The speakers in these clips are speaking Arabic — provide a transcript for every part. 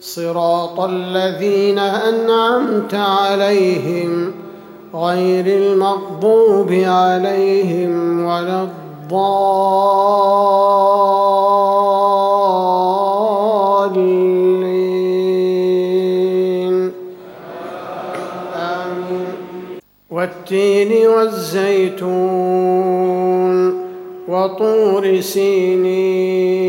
صراط الذين أنعمت عليهم غير المغضوب عليهم ولا الضالين. آمين. والتين والزيتون وطور سينين.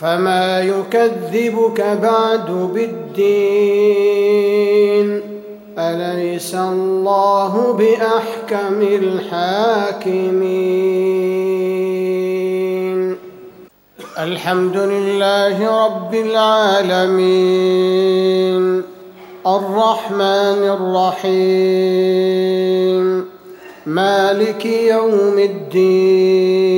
فما يكذبك بعد بالدين. أليس الله بأحكم الحاكمين؟ الحمد لله رب العالمين. الرحمن الرحيم. مالك يوم الدين.